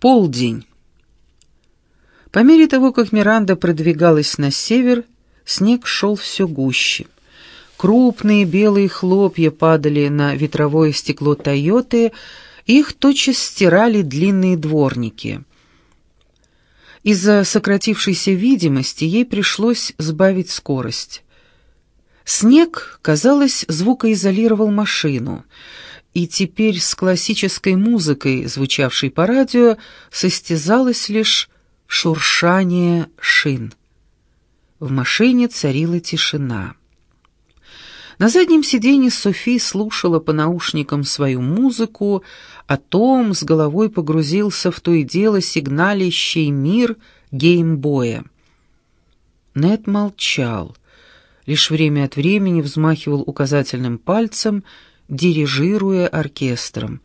Полдень. По мере того, как Миранда продвигалась на север, снег шел все гуще. Крупные белые хлопья падали на ветровое стекло «Тойоты», их тотчас стирали длинные дворники. Из-за сократившейся видимости ей пришлось сбавить скорость. Снег, казалось, звукоизолировал машину — и теперь с классической музыкой, звучавшей по радио, состязалось лишь шуршание шин. В машине царила тишина. На заднем сиденье Софи слушала по наушникам свою музыку, а Том с головой погрузился в то и дело сигналящий мир геймбоя. Нед молчал, лишь время от времени взмахивал указательным пальцем — дирижируя оркестром.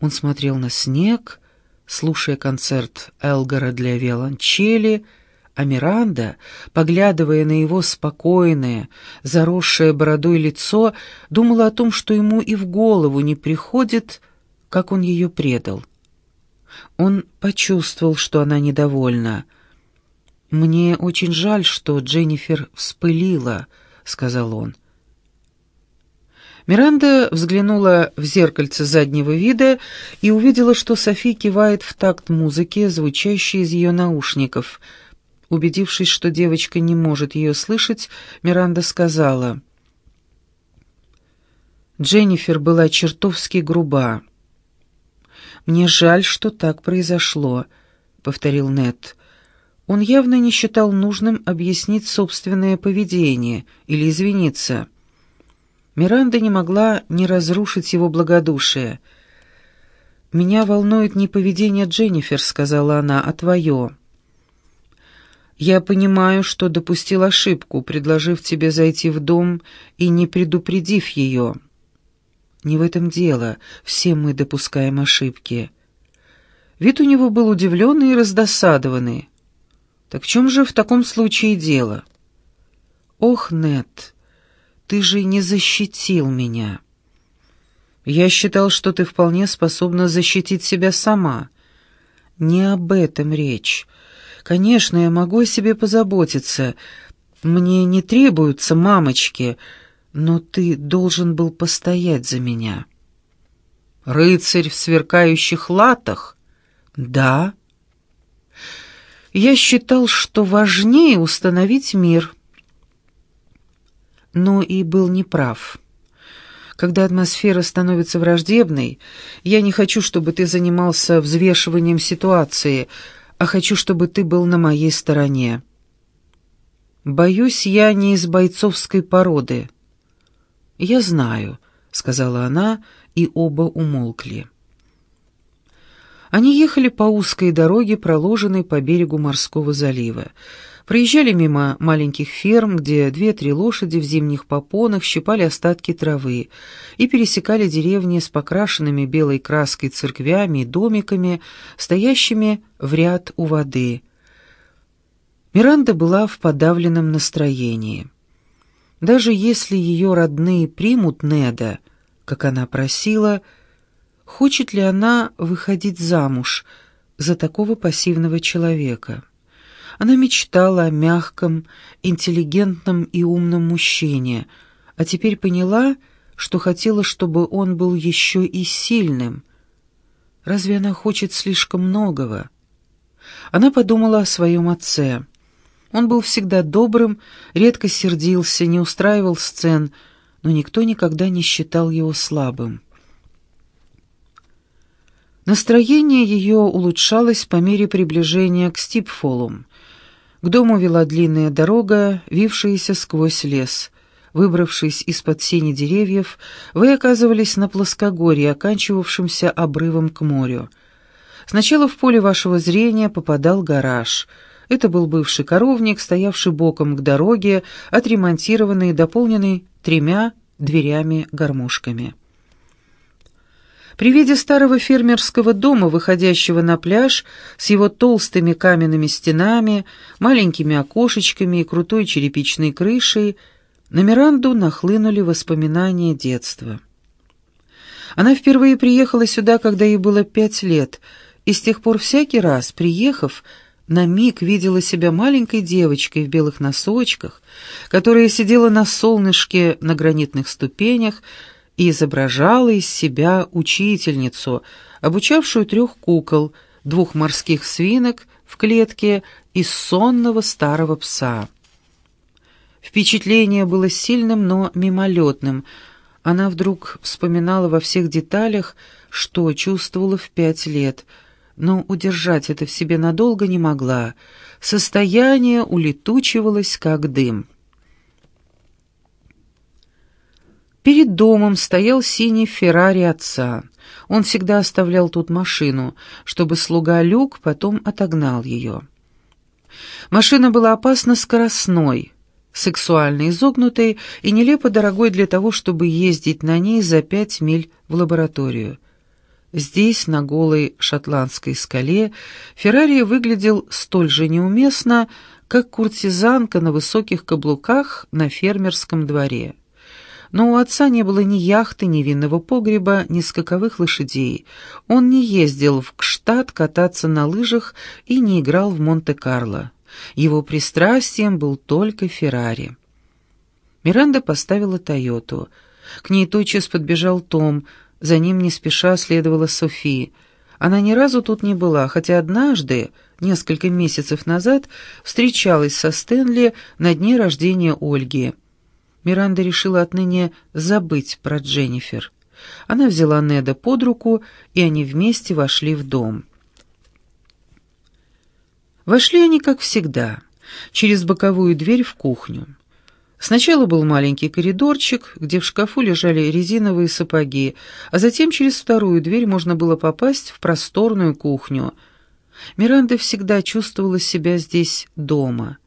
Он смотрел на снег, слушая концерт Элгара для виолончели, а Миранда, поглядывая на его спокойное, заросшее бородой лицо, думала о том, что ему и в голову не приходит, как он ее предал. Он почувствовал, что она недовольна. «Мне очень жаль, что Дженнифер вспылила», — сказал он. Миранда взглянула в зеркальце заднего вида и увидела, что Софи кивает в такт музыки, звучащей из ее наушников. Убедившись, что девочка не может ее слышать, Миранда сказала... Дженнифер была чертовски груба. «Мне жаль, что так произошло», — повторил Нед. Он явно не считал нужным объяснить собственное поведение или извиниться. Миранда не могла не разрушить его благодушие. «Меня волнует не поведение Дженнифер», — сказала она, — «а твое». «Я понимаю, что допустил ошибку, предложив тебе зайти в дом и не предупредив ее». «Не в этом дело. Все мы допускаем ошибки». Вид у него был удивленный и раздосадованный. «Так в чем же в таком случае дело?» «Ох, Нет, ты же не защитил меня. Я считал, что ты вполне способна защитить себя сама. Не об этом речь. Конечно, я могу о себе позаботиться. Мне не требуются мамочки, но ты должен был постоять за меня. Рыцарь в сверкающих латах? Да. Я считал, что важнее установить мир — но и был неправ. Когда атмосфера становится враждебной, я не хочу, чтобы ты занимался взвешиванием ситуации, а хочу, чтобы ты был на моей стороне. Боюсь, я не из бойцовской породы. Я знаю, сказала она, и оба умолкли. Они ехали по узкой дороге, проложенной по берегу морского залива. Проезжали мимо маленьких ферм, где две-три лошади в зимних попонах щипали остатки травы, и пересекали деревни с покрашенными белой краской церквями и домиками, стоящими в ряд у воды. Миранда была в подавленном настроении. Даже если ее родные примут Неда, как она просила, хочет ли она выходить замуж за такого пассивного человека? Она мечтала о мягком, интеллигентном и умном мужчине, а теперь поняла, что хотела, чтобы он был еще и сильным. Разве она хочет слишком многого? Она подумала о своем отце. Он был всегда добрым, редко сердился, не устраивал сцен, но никто никогда не считал его слабым. Настроение ее улучшалось по мере приближения к Стипфолум. К дому вела длинная дорога, вившаяся сквозь лес. Выбравшись из-под сени деревьев, вы оказывались на плоскогорье, оканчивавшемся обрывом к морю. Сначала в поле вашего зрения попадал гараж. Это был бывший коровник, стоявший боком к дороге, отремонтированный и дополненный тремя дверями-гармошками. При виде старого фермерского дома, выходящего на пляж, с его толстыми каменными стенами, маленькими окошечками и крутой черепичной крышей, на Миранду нахлынули воспоминания детства. Она впервые приехала сюда, когда ей было пять лет, и с тех пор всякий раз, приехав, на миг видела себя маленькой девочкой в белых носочках, которая сидела на солнышке на гранитных ступенях и изображала из себя учительницу, обучавшую трех кукол, двух морских свинок в клетке и сонного старого пса. Впечатление было сильным, но мимолетным. Она вдруг вспоминала во всех деталях, что чувствовала в пять лет — но удержать это в себе надолго не могла. Состояние улетучивалось, как дым. Перед домом стоял синий Феррари отца. Он всегда оставлял тут машину, чтобы слуга Люк потом отогнал ее. Машина была опасно скоростной, сексуально изогнутой и нелепо дорогой для того, чтобы ездить на ней за пять миль в лабораторию. Здесь, на голой шотландской скале, Феррари выглядел столь же неуместно, как куртизанка на высоких каблуках на фермерском дворе. Но у отца не было ни яхты, ни винного погреба, ни скаковых лошадей. Он не ездил в Кштадт кататься на лыжах и не играл в Монте-Карло. Его пристрастием был только Феррари. Миранда поставила «Тойоту». К ней тотчас подбежал Том — за ним не спеша следовала Софи. Она ни разу тут не была, хотя однажды, несколько месяцев назад, встречалась со Стэнли на дне рождения Ольги. Миранда решила отныне забыть про Дженнифер. Она взяла Неда под руку, и они вместе вошли в дом. Вошли они, как всегда, через боковую дверь в кухню. Сначала был маленький коридорчик, где в шкафу лежали резиновые сапоги, а затем через вторую дверь можно было попасть в просторную кухню. Миранда всегда чувствовала себя здесь дома.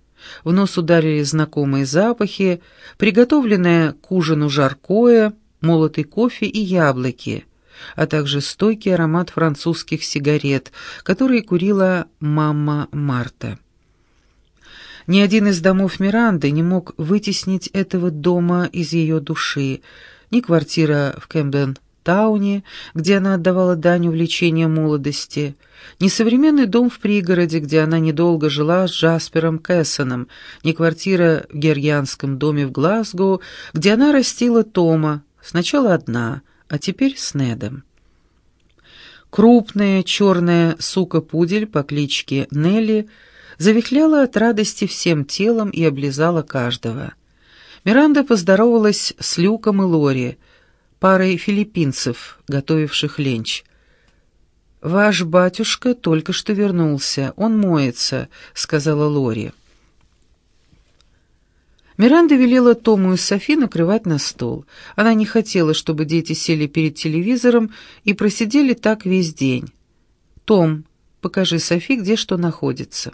В нос ударили знакомые запахи, приготовленное к ужину жаркое, молотый кофе и яблоки, а также стойкий аромат французских сигарет, которые курила мама Марта. Ни один из домов Миранды не мог вытеснить этого дома из ее души, ни квартира в Кэмден-тауне, где она отдавала дань увлечения молодости, ни современный дом в пригороде, где она недолго жила с Джаспером Кэссоном, ни квартира в Гергианском доме в Глазго, где она растила Тома, сначала одна, а теперь с Недом. Крупная черная сука-пудель по кличке Нелли — завихляла от радости всем телом и облизала каждого. Миранда поздоровалась с Люком и Лори, парой филиппинцев, готовивших ленч. «Ваш батюшка только что вернулся, он моется», — сказала Лори. Миранда велела Тому и Софи накрывать на стол. Она не хотела, чтобы дети сели перед телевизором и просидели так весь день. «Том, покажи Софи, где что находится».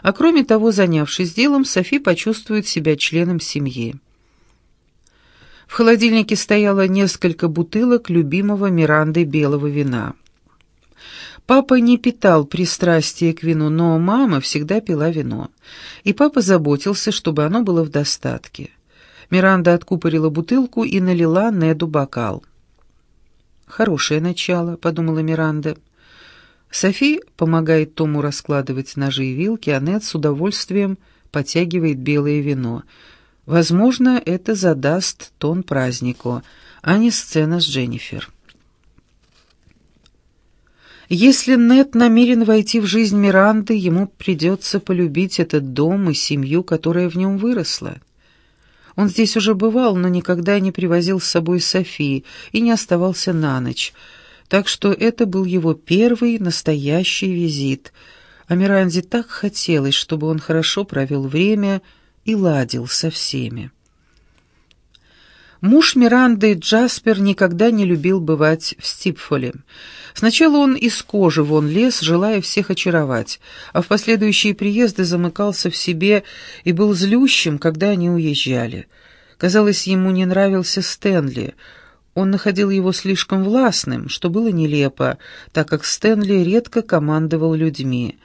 А кроме того, занявшись делом, Софи почувствует себя членом семьи. В холодильнике стояло несколько бутылок любимого Миранды белого вина. Папа не питал пристрастия к вину, но мама всегда пила вино, и папа заботился, чтобы оно было в достатке. Миранда откупорила бутылку и налила Неду бокал. «Хорошее начало», — подумала Миранда. Софи помогает Тому раскладывать ножи и вилки, а Нед с удовольствием потягивает белое вино. Возможно, это задаст тон празднику, а не сцена с Дженнифер. Если Нед намерен войти в жизнь Миранды, ему придется полюбить этот дом и семью, которая в нем выросла. Он здесь уже бывал, но никогда не привозил с собой Софи и не оставался на ночь — так что это был его первый настоящий визит. А Миранде так хотелось, чтобы он хорошо провел время и ладил со всеми. Муж Миранды, Джаспер, никогда не любил бывать в Стипфоле. Сначала он из кожи вон лез, желая всех очаровать, а в последующие приезды замыкался в себе и был злющим, когда они уезжали. Казалось, ему не нравился Стэнли — он находил его слишком властным, что было нелепо, так как Стэнли редко командовал людьми.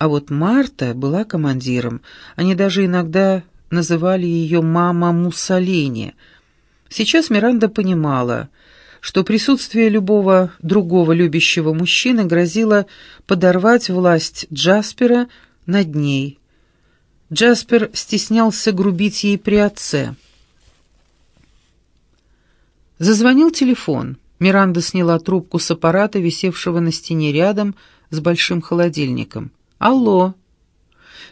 А вот Марта была командиром. Они даже иногда называли ее «мама Муссолини». Сейчас Миранда понимала, что присутствие любого другого любящего мужчины грозило подорвать власть Джаспера над ней. Джаспер стеснялся грубить ей при отце. Зазвонил телефон. Миранда сняла трубку с аппарата, висевшего на стене рядом с большим холодильником. «Алло!»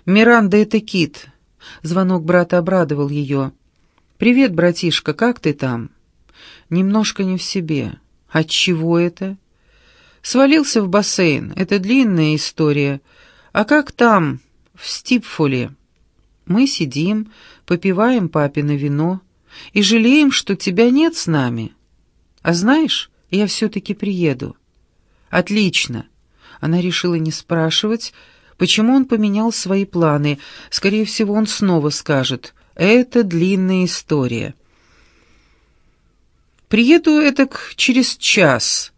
«Миранда, это Кит!» Звонок брата обрадовал ее. «Привет, братишка, как ты там?» «Немножко не в себе. От чего это?» «Свалился в бассейн. Это длинная история. А как там, в Стипфуле?» «Мы сидим, попиваем папино вино и жалеем, что тебя нет с нами. А знаешь, я все-таки приеду». «Отлично». Она решила не спрашивать, почему он поменял свои планы. Скорее всего, он снова скажет «Это длинная история». «Приеду это через час.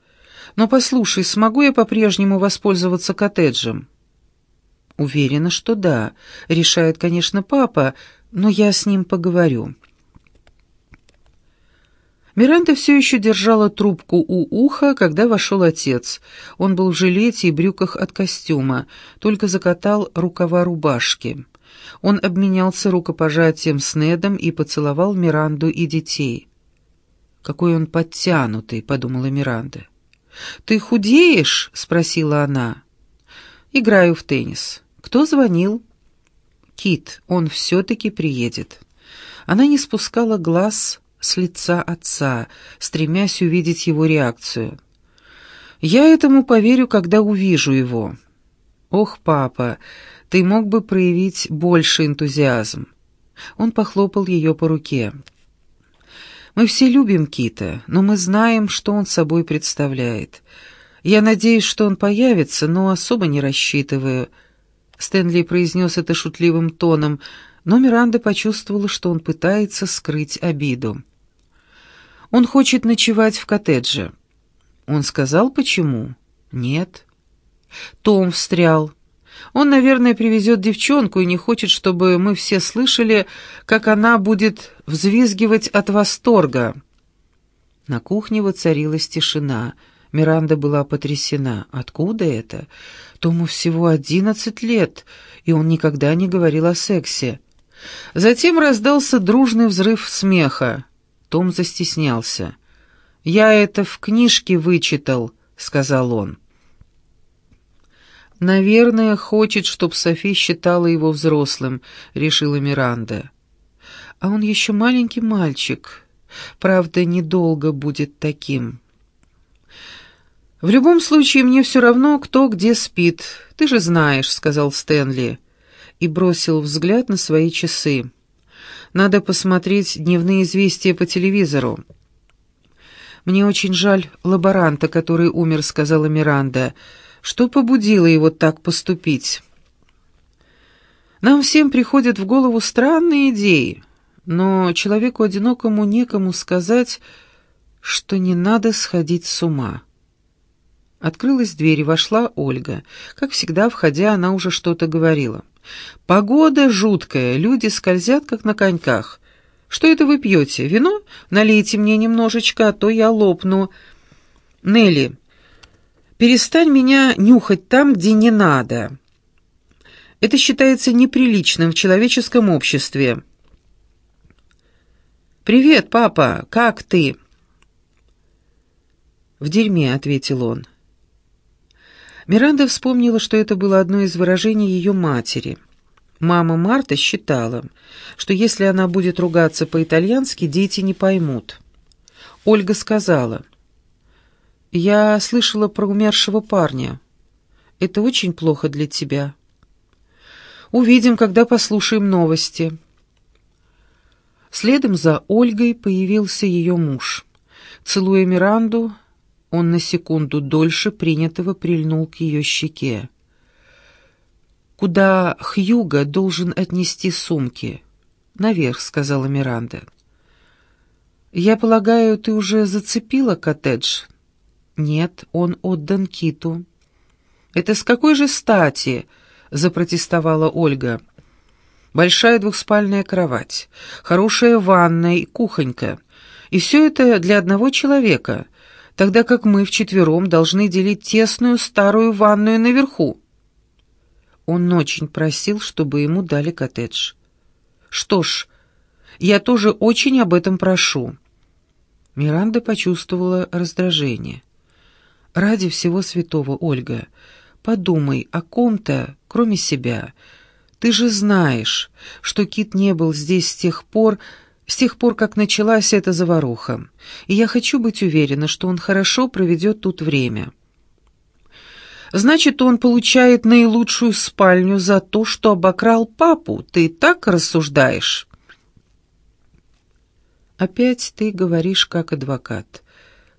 Но послушай, смогу я по-прежнему воспользоваться коттеджем?» «Уверена, что да. Решает, конечно, папа, но я с ним поговорю». Миранда все еще держала трубку у уха, когда вошел отец. Он был в жилете и брюках от костюма, только закатал рукава рубашки. Он обменялся рукопожатием с Недом и поцеловал Миранду и детей. «Какой он подтянутый», — подумала Миранда. «Ты худеешь?» — спросила она. «Играю в теннис. Кто звонил?» «Кит, он все-таки приедет». Она не спускала глаз с лица отца, стремясь увидеть его реакцию. «Я этому поверю, когда увижу его». «Ох, папа, ты мог бы проявить больше энтузиазм». Он похлопал ее по руке. «Мы все любим Кита, но мы знаем, что он собой представляет. Я надеюсь, что он появится, но особо не рассчитываю». Стэнли произнес это шутливым тоном, но Миранда почувствовала, что он пытается скрыть обиду. Он хочет ночевать в коттедже. Он сказал, почему? Нет. Том встрял. Он, наверное, привезет девчонку и не хочет, чтобы мы все слышали, как она будет взвизгивать от восторга. На кухне воцарилась тишина. Миранда была потрясена. Откуда это? Тому всего одиннадцать лет, и он никогда не говорил о сексе. Затем раздался дружный взрыв смеха. Том застеснялся. «Я это в книжке вычитал», — сказал он. «Наверное, хочет, чтоб Софи считала его взрослым», — решила Миранда. «А он еще маленький мальчик. Правда, недолго будет таким». «В любом случае, мне все равно, кто где спит. Ты же знаешь», — сказал Стэнли, и бросил взгляд на свои часы. Надо посмотреть дневные известия по телевизору». «Мне очень жаль лаборанта, который умер», — сказала Миранда. «Что побудило его так поступить?» «Нам всем приходят в голову странные идеи, но человеку одинокому некому сказать, что не надо сходить с ума». Открылась дверь и вошла Ольга. Как всегда, входя, она уже что-то говорила. Погода жуткая, люди скользят, как на коньках. Что это вы пьете? Вино? Налейте мне немножечко, а то я лопну. Нелли, перестань меня нюхать там, где не надо. Это считается неприличным в человеческом обществе. «Привет, папа, как ты?» «В дерьме», — ответил он. Миранда вспомнила, что это было одно из выражений ее матери. Мама Марта считала, что если она будет ругаться по-итальянски, дети не поймут. Ольга сказала, «Я слышала про умершего парня. Это очень плохо для тебя. Увидим, когда послушаем новости». Следом за Ольгой появился ее муж. Целуя Миранду, он на секунду дольше принятого прильнул к ее щеке. «Куда Хьюга должен отнести сумки?» «Наверх», — сказала Миранда. «Я полагаю, ты уже зацепила коттедж?» «Нет, он отдан Киту». «Это с какой же стати?» — запротестовала Ольга. «Большая двухспальная кровать, хорошая ванная и кухонька. И все это для одного человека — тогда как мы вчетвером должны делить тесную старую ванную наверху. Он очень просил, чтобы ему дали коттедж. Что ж, я тоже очень об этом прошу. Миранда почувствовала раздражение. «Ради всего святого, Ольга, подумай о ком-то, кроме себя. Ты же знаешь, что Кит не был здесь с тех пор, с тех пор, как началась эта заваруха, и я хочу быть уверена, что он хорошо проведет тут время». «Значит, он получает наилучшую спальню за то, что обокрал папу. Ты так рассуждаешь?» «Опять ты говоришь как адвокат.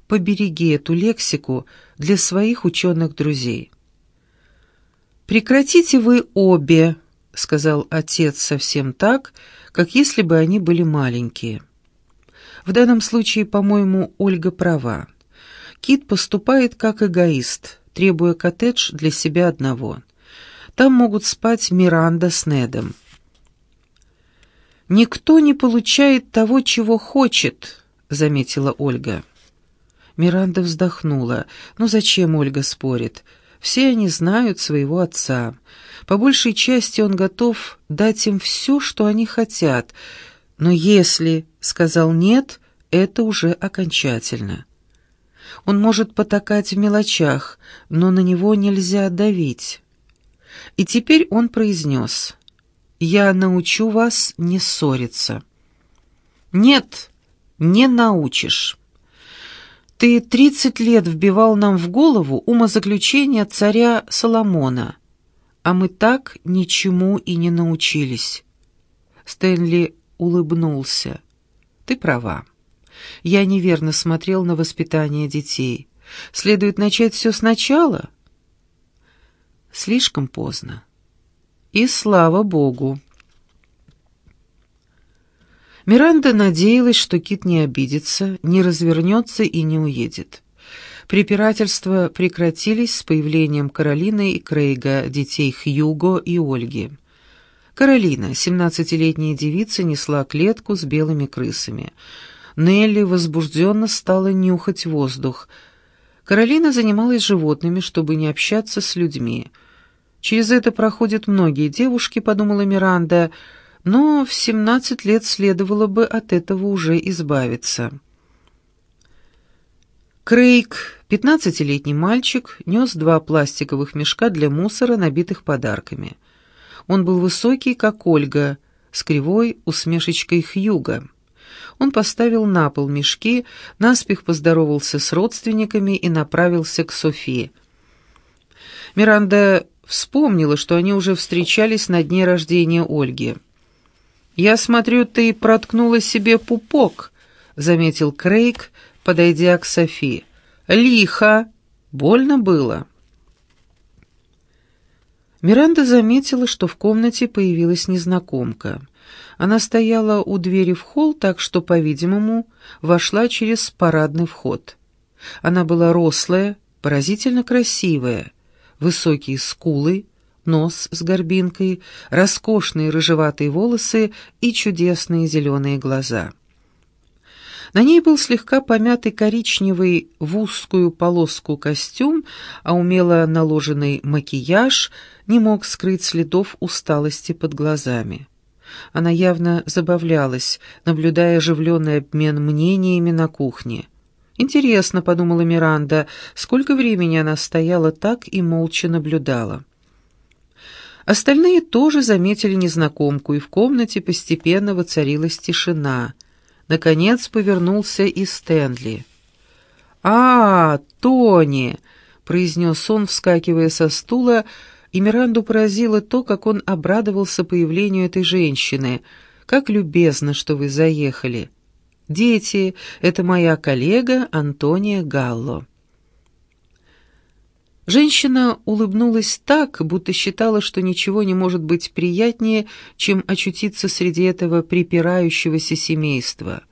Побереги эту лексику для своих ученых друзей». «Прекратите вы обе», — сказал отец совсем так, как если бы они были маленькие. В данном случае, по-моему, Ольга права. Кит поступает как эгоист, требуя коттедж для себя одного. Там могут спать Миранда с Недом. «Никто не получает того, чего хочет», — заметила Ольга. Миранда вздохнула. «Ну зачем Ольга спорит? Все они знают своего отца. По большей части он готов дать им все, что они хотят. Но если сказал «нет», это уже окончательно. Он может потакать в мелочах, но на него нельзя давить. И теперь он произнес «Я научу вас не ссориться». «Нет, не научишь». Ты тридцать лет вбивал нам в голову умозаключение царя Соломона, а мы так ничему и не научились. Стэнли улыбнулся. Ты права. Я неверно смотрел на воспитание детей. Следует начать все сначала? Слишком поздно. И слава богу. Миранда надеялась, что Кит не обидится, не развернется и не уедет. Препирательства прекратились с появлением Каролины и Крейга, детей Хьюго и Ольги. Каролина, семнадцатилетняя девица, несла клетку с белыми крысами. Нелли возбужденно стала нюхать воздух. Каролина занималась животными, чтобы не общаться с людьми. «Через это проходят многие девушки», — подумала Миранда, — но в 17 лет следовало бы от этого уже избавиться. Крейг, пятнадцатилетний мальчик, нес два пластиковых мешка для мусора, набитых подарками. Он был высокий, как Ольга, с кривой усмешечкой Хьюга. Он поставил на пол мешки, наспех поздоровался с родственниками и направился к Софии. Миранда вспомнила, что они уже встречались на дне рождения Ольги. «Я смотрю, ты проткнула себе пупок», — заметил Крейг, подойдя к Софи. «Лихо! Больно было?» Миранда заметила, что в комнате появилась незнакомка. Она стояла у двери в холл, так что, по-видимому, вошла через парадный вход. Она была рослая, поразительно красивая, высокие скулы, нос с горбинкой, роскошные рыжеватые волосы и чудесные зеленые глаза. На ней был слегка помятый коричневый в узкую полоску костюм, а умело наложенный макияж не мог скрыть следов усталости под глазами. Она явно забавлялась, наблюдая оживленный обмен мнениями на кухне. «Интересно», — подумала Миранда, — «сколько времени она стояла так и молча наблюдала». Остальные тоже заметили незнакомку, и в комнате постепенно воцарилась тишина. Наконец повернулся и Стэнли. «А, Тони!» — произнес он, вскакивая со стула, и Миранду поразило то, как он обрадовался появлению этой женщины. «Как любезно, что вы заехали!» «Дети, это моя коллега Антония Галло». Женщина улыбнулась так, будто считала, что ничего не может быть приятнее, чем очутиться среди этого припирающегося семейства.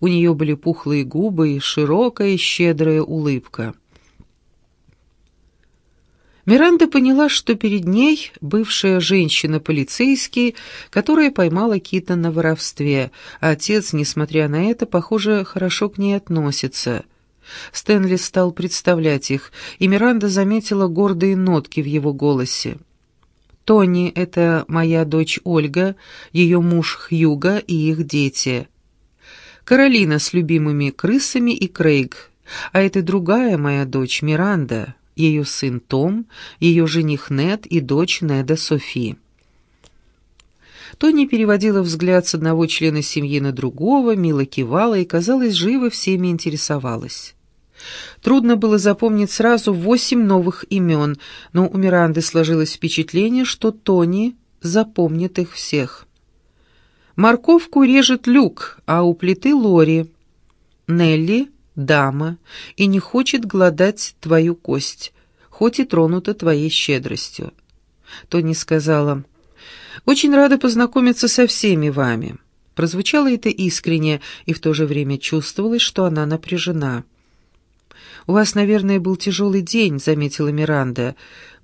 У нее были пухлые губы и широкая щедрая улыбка. Миранда поняла, что перед ней бывшая женщина-полицейский, которая поймала Кита на воровстве, а отец, несмотря на это, похоже, хорошо к ней относится — Стэнли стал представлять их, и Миранда заметила гордые нотки в его голосе. «Тони — это моя дочь Ольга, ее муж Хьюга и их дети. Каролина с любимыми крысами и Крейг, а это другая моя дочь Миранда, ее сын Том, ее жених Нед и дочь Неда Софи». Тони переводила взгляд с одного члена семьи на другого, мило кивала и, казалось, живо всеми интересовалась. Трудно было запомнить сразу восемь новых имен, но у Миранды сложилось впечатление, что Тони запомнит их всех. Морковку режет Люк, а у плиты Лори. Нелли — дама, и не хочет гладать твою кость, хоть и тронута твоей щедростью. Тони сказала, «Очень рада познакомиться со всеми вами». Прозвучало это искренне, и в то же время чувствовалось, что она напряжена. «У вас, наверное, был тяжелый день», — заметила Миранда.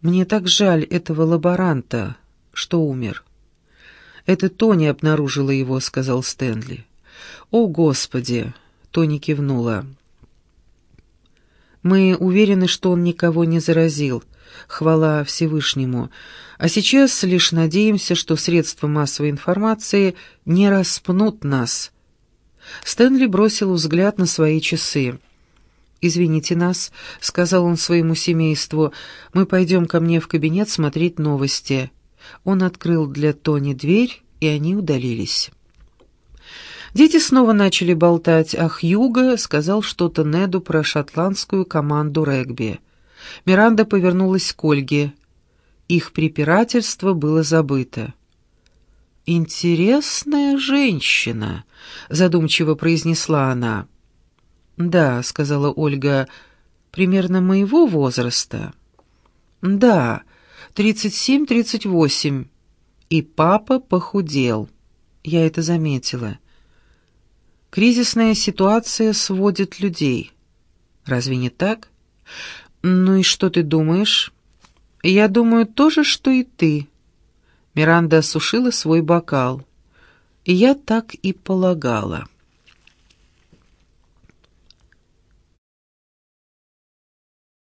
«Мне так жаль этого лаборанта, что умер». «Это Тони обнаружила его», — сказал Стэнли. «О, Господи!» — Тони кивнула. «Мы уверены, что он никого не заразил. Хвала Всевышнему. А сейчас лишь надеемся, что средства массовой информации не распнут нас». Стэнли бросил взгляд на свои часы. «Извините нас», — сказал он своему семейству, — «мы пойдем ко мне в кабинет смотреть новости». Он открыл для Тони дверь, и они удалились. Дети снова начали болтать, а Хьюго сказал что-то Неду про шотландскую команду регби. Миранда повернулась к Ольге. Их препирательство было забыто. «Интересная женщина», — задумчиво произнесла она. «Да», — сказала Ольга, — «примерно моего возраста». «Да, тридцать семь-тридцать восемь». И папа похудел. Я это заметила. Кризисная ситуация сводит людей. Разве не так? Ну и что ты думаешь? Я думаю то же, что и ты. Миранда осушила свой бокал. Я так и полагала.